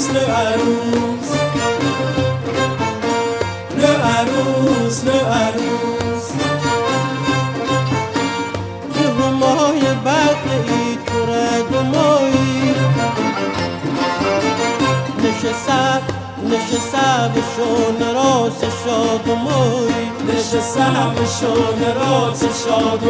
عروس le عروس. le عروس le عروس. تو همای بخت ای تو رگ و مایی نشسته نشسته به شون راست شاد و مایی نشسته همه شون راز شاد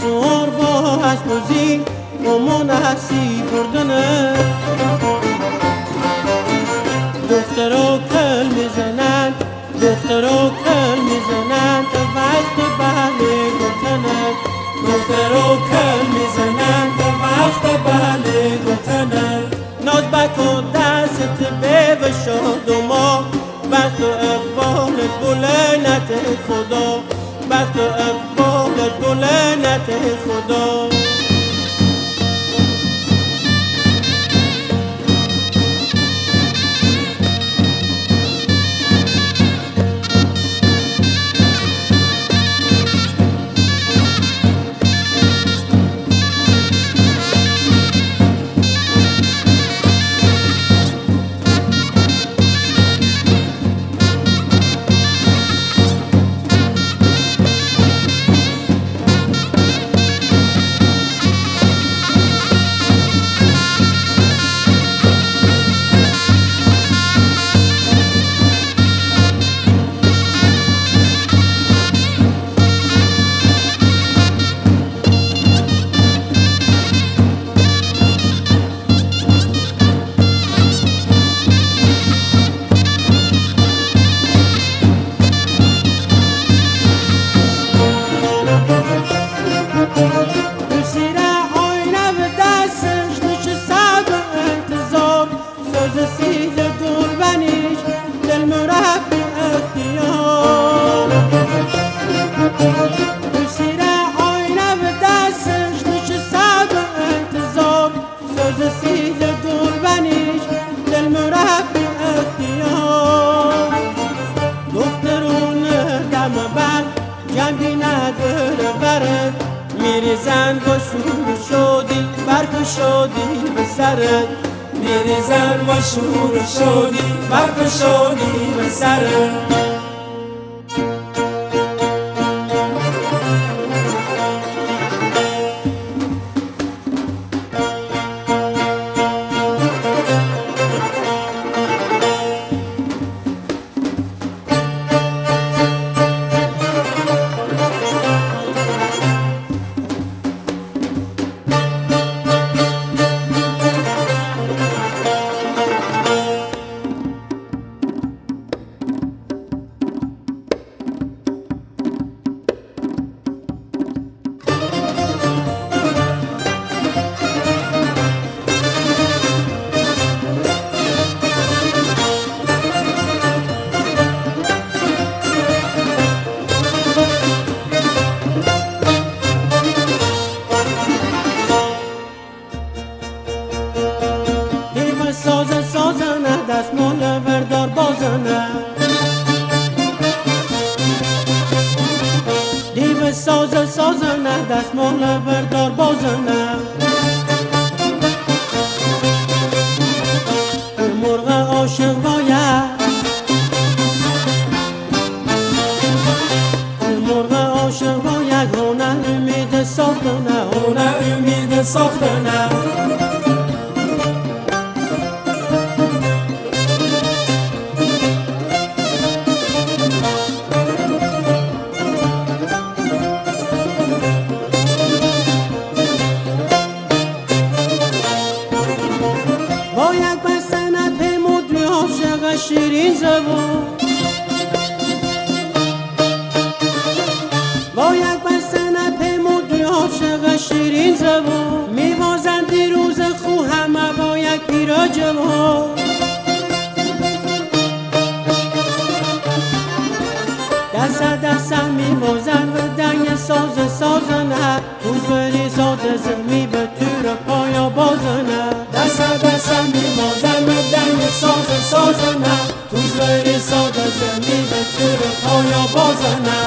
سوار با هست موزی امان هستی بردنه. دخترا کل می‌زنن دخترا کل می‌زنن تا وقت بله گفتنه. دخترا کل می‌زنن به وقت بله گفتنه. ناز بکن دست به و شاد و ما بخت و اقبال بلنت خدا. بخت و اقبال خدا. شادی به سرت میریزن با شور و شادی برف شادی به سره دیو سازن سازنه دست زبون باید بستن پیمود عاشق شیرین زبون میوازن دیروز خو همه باید پیرا جوان. دست دستم میوازن و دنگ ساز سازنه توز بری ساده زمی به تور پایا بازنه دست دستم میوازن به دنگ ساز سازنه توز بری ساده زمی به تور پایا بازنه